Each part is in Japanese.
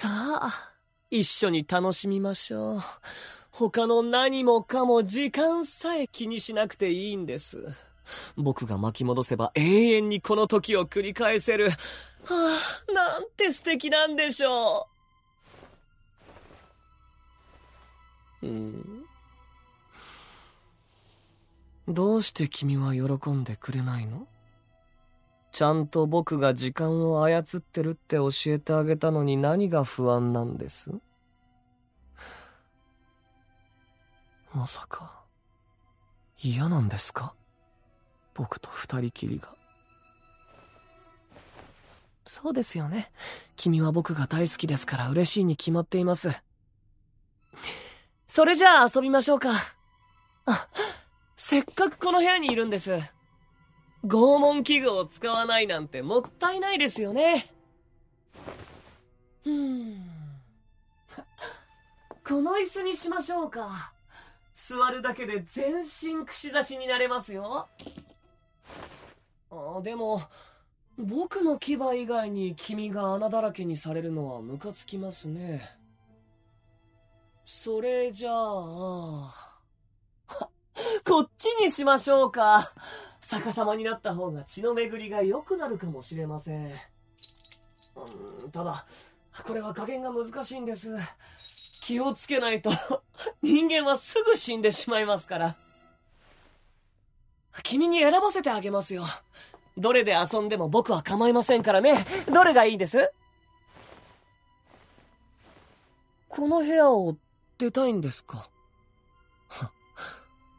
さあ、一緒に楽しみましょう。他の何もかも時間さえ気にしなくていいんです。僕が巻き戻せば永遠にこの時を繰り返せる。はあ、なんて素敵なんでしょう。うん。どうして君は喜んでくれないの？ちゃんと僕が時間を操ってるって教えてあげたのに何が不安なんです？まさか、嫌なんですか？僕と二人きりが。そうですよね。君は僕が大好きですから嬉しいに決まっています。それじゃあ遊びましょうか。あ、せっかくこの部屋にいるんです。拷問器具を使わないなんてもったいないですよね。ふん。この椅子にしましょうか。座るだけで全身串刺しになれますよ。あでも、僕の牙以外に君が穴だらけにされるのはムカつきますね。それじゃあ、こっちにしましょうか。逆さまになった方が血の巡りが良くなるかもしれません。うん、ただ、これは加減が難しいんです。気をつけないと 人間はすぐ死んでしまいますから。君に選ばせてあげますよ。どれで遊んでも僕は構いませんからね。どれがいいんです？この部屋を出たいんですか？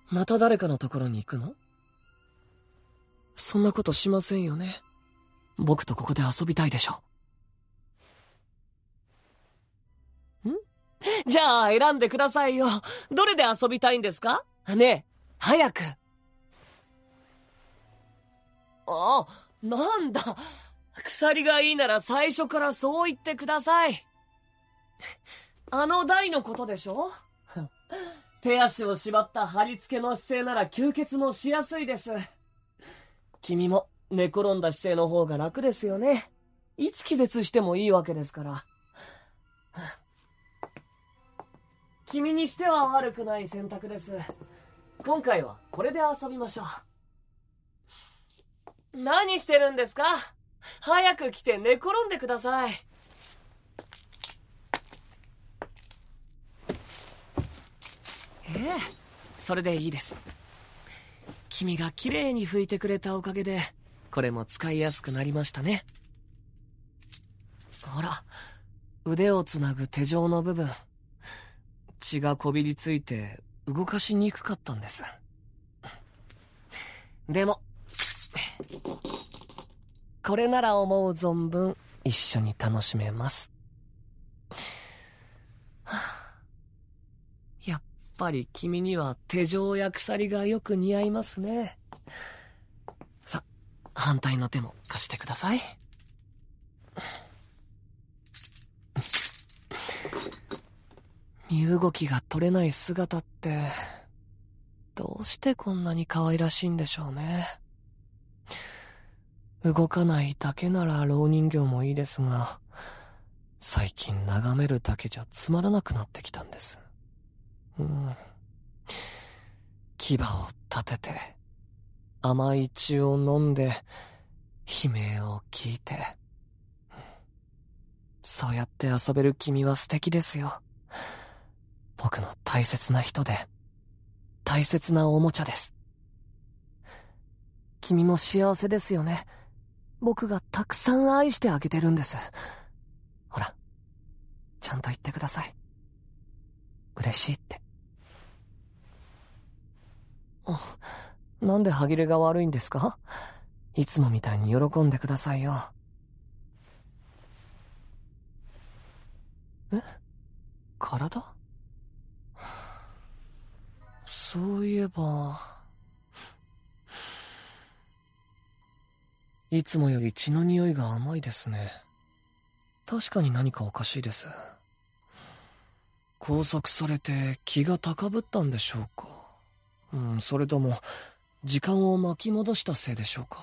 また誰かのところに行くの？そんなことしませんよね。僕とここで遊びたいでしょ。ん？じゃあ選んでくださいよ。どれで遊びたいんですか？ねえ、早く。あ、なんだ。鎖がいいなら最初からそう言ってください。あの台のことでしょ？手足を縛った貼り付けの姿勢なら吸血もしやすいです。君も寝転んだ姿勢の方が楽ですよね。いつ気絶してもいいわけですから。君にしては悪くない選択です。今回はこれで遊びましょう。何してるんですか？早く来て寝転んでください。ええ、それでいいです。君が綺麗に拭いてくれたおかげで、これも使いやすくなりましたね。ほら、腕をつなぐ手錠の部分。血がこびりついて動かしにくかったんです。でも、これなら思う存分一緒に楽しめます。ぱり君には手錠や鎖がよく似合いますね。さ、反対の手も貸してください。身動きが取れない姿って、どうしてこんなに可愛らしいんでしょうね。動かないだけなら老人形もいいですが、最近眺めるだけじゃつまらなくなってきたんです。うん。牙を立てて、甘い血を飲んで、悲鳴を聞いて。そうやって遊べる君は素敵ですよ。僕の大切な人で、大切なおもちゃです。君も幸せですよね。僕がたくさん愛してあげてるんです。ほら、ちゃんと言ってください。嬉しいって。なんで歯切れが悪いんですか？いつもみたいに喜んでくださいよ。え？体？そういえば、いつもより血の匂いが甘いですね。確かに何かおかしいです。拘束されて気が高ぶったんでしょうか。うん、それとも、時間を巻き戻したせいでしょうか。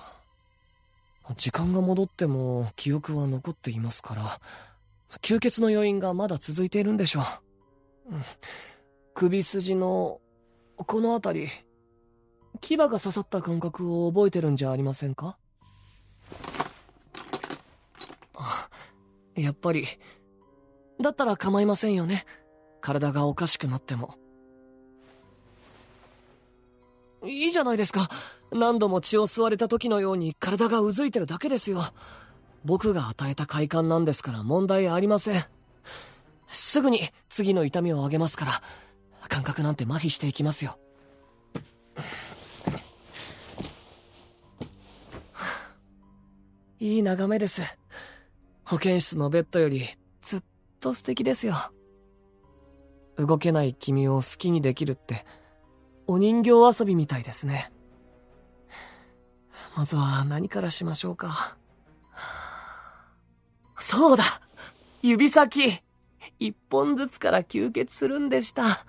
時間が戻っても記憶は残っていますから、吸血の余韻がまだ続いているんでしょうん。首筋の、この辺り、牙が刺さった感覚を覚えてるんじゃありませんかあやっぱり、だったら構いませんよね。体がおかしくなっても。いいじゃないですか。何度も血を吸われた時のように体がうずいてるだけですよ。僕が与えた快感なんですから問題ありません。すぐに次の痛みをあげますから、感覚なんて麻痺していきますよ。いい眺めです。保健室のベッドよりずっと素敵ですよ。動けない君を好きにできるって、お人形遊びみたいですね。まずは何からしましょうか。そうだ指先一本ずつから吸血するんでした。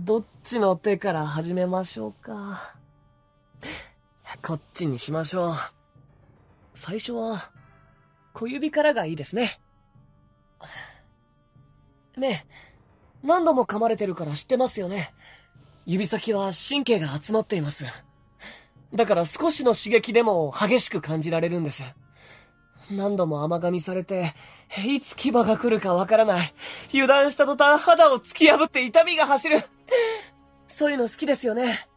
どっちの手から始めましょうか。こっちにしましょう。最初は、小指からがいいですね。ねえ、何度も噛まれてるから知ってますよね。指先は神経が集まっています。だから少しの刺激でも激しく感じられるんです。何度も甘噛みされて、いつ牙が来るかわからない。油断した途端肌を突き破って痛みが走る。そういうの好きですよね。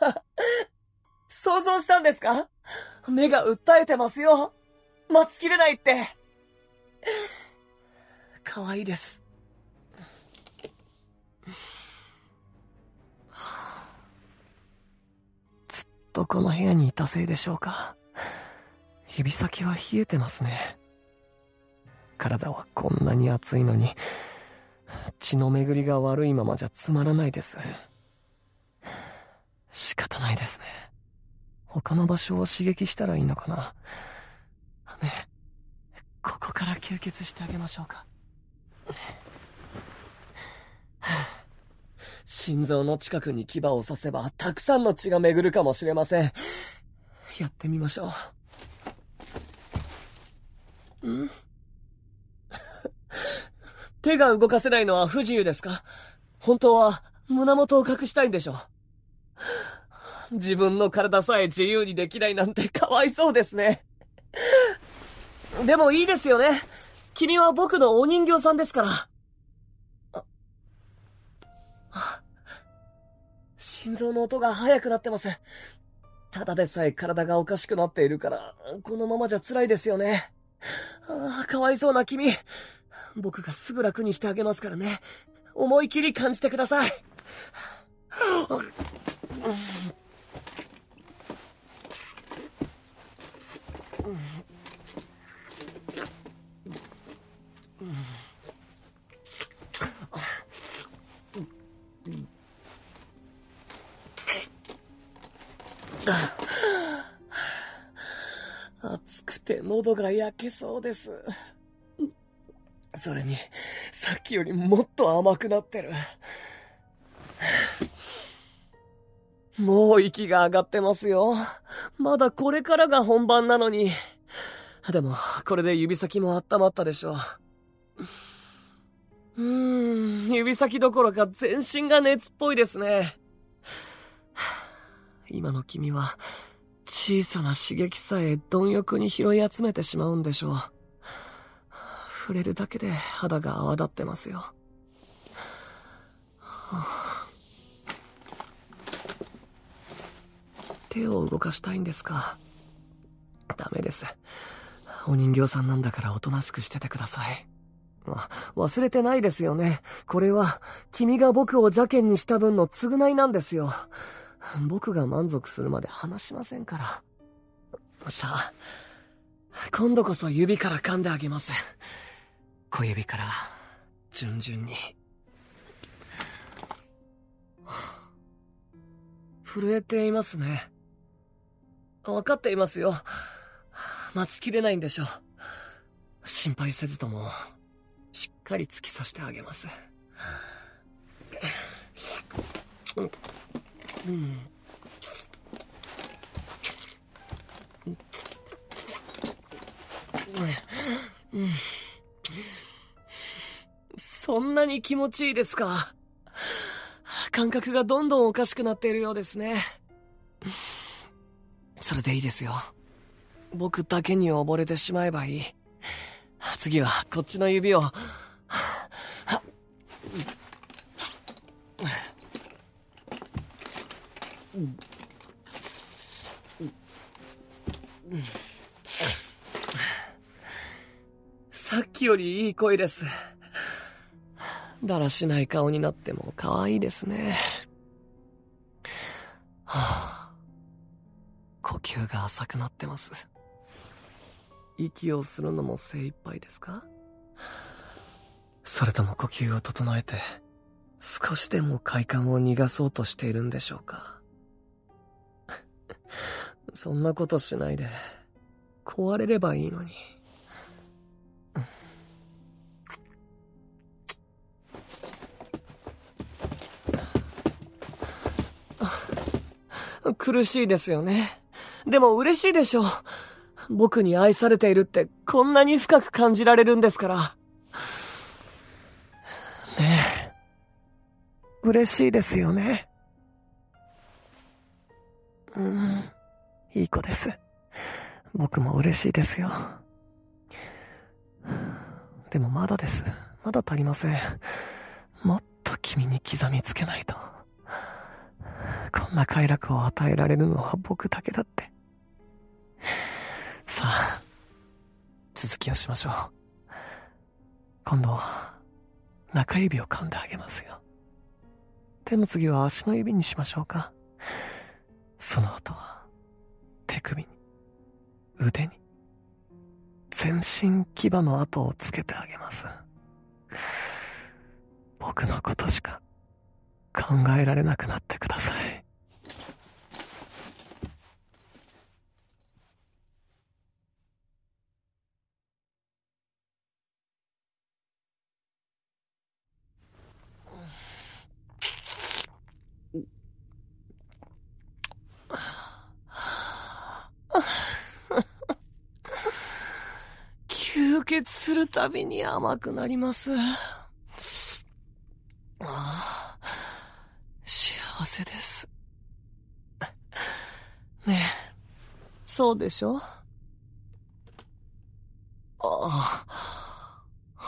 想像したんですか？目が訴えてますよ。待ちきれないって。可愛いです。ずっとこの部屋にいたせいでしょうか。指先は冷えてますね。体はこんなに熱いのに、血の巡りが悪いままじゃつまらないです。仕方ないですね。他の場所を刺激したらいいのかな。ねここから吸血してあげましょうか。心臓の近くに牙を刺せば、たくさんの血が巡るかもしれません。やってみましょう。ん？手が動かせないのは不自由ですか？本当は胸元を隠したいんでしょ自分の体さえ自由にできないなんてかわいそうですね。でもいいですよね。君は僕のお人形さんですから。心臓の音が速くなってます。ただでさえ体がおかしくなっているから、このままじゃ辛いですよね。ああ、かわいそうな君。僕がすぐ楽にしてあげますからね。思い切り感じてください。暑くて喉が焼けそうです。それに、さっきよりもっと甘くなってる。もう息が上がってますよ。まだこれからが本番なのに。でも、これで指先も温まったでしょう。うーん、指先どころか全身が熱っぽいですね。今の君は、小さな刺激さえ貪欲に拾い集めてしまうんでしょう。触れるだけで肌が泡立ってますよ。手を動かしたいんですか？ダメです。お人形さんなんだからおとなしくしててください。忘れてないですよね。これは、君が僕を邪険にした分の償いなんですよ。僕が満足するまで話しませんから。さあ、今度こそ指から噛んであげます。小指から、順々に。震えていますね。わかっていますよ。待ちきれないんでしょう。心配せずとも、しっかり突き刺してあげます。うん。そん。なに気持ちいいですか感覚がどん。どん。おかしくなっているようですね。それでいいですよ。僕だけに溺れてしまえばいい。次はこっちの指を、さっきよりいい声です。だらしない顔になっても可愛いですね。はあ、呼吸が浅くなってます。息をするのも精一杯ですか？それとも呼吸を整えて、少しでも快感を逃がそうとしているんでしょうか？そんなことしないで、壊れればいいのに。苦しいですよね。でも嬉しいでしょう。僕に愛されているってこんなに深く感じられるんですから。ねえ。嬉しいですよね。うん。いい子です。僕も嬉しいですよ。でもまだです。まだ足りません。もっと君に刻みつけないと。こんな快楽を与えられるのは僕だけだって。さあ、続きをしましょう。今度、中指を噛んであげますよ。手の次は足の指にしましょうか。その後は、手首に、腕に、全身牙の跡をつけてあげます。僕のことしか考えられなくなってください。血するたびに甘くなります。ああ、幸せです。ねえ、そうでしょ？ああ、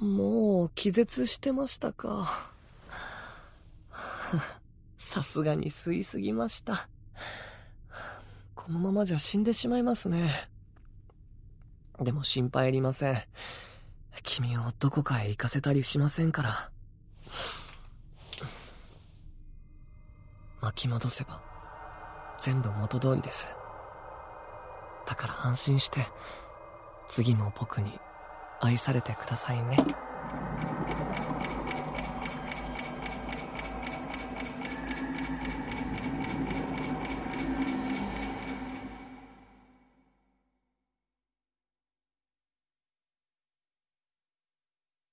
もう気絶してましたか。さすがに吸いすぎました。このままじゃ死んでしまいますね。でも心配いりません。君をどこかへ行かせたりしませんから。巻き戻せば、全部元通りです。だから安心して、次も僕に愛されてくださいね。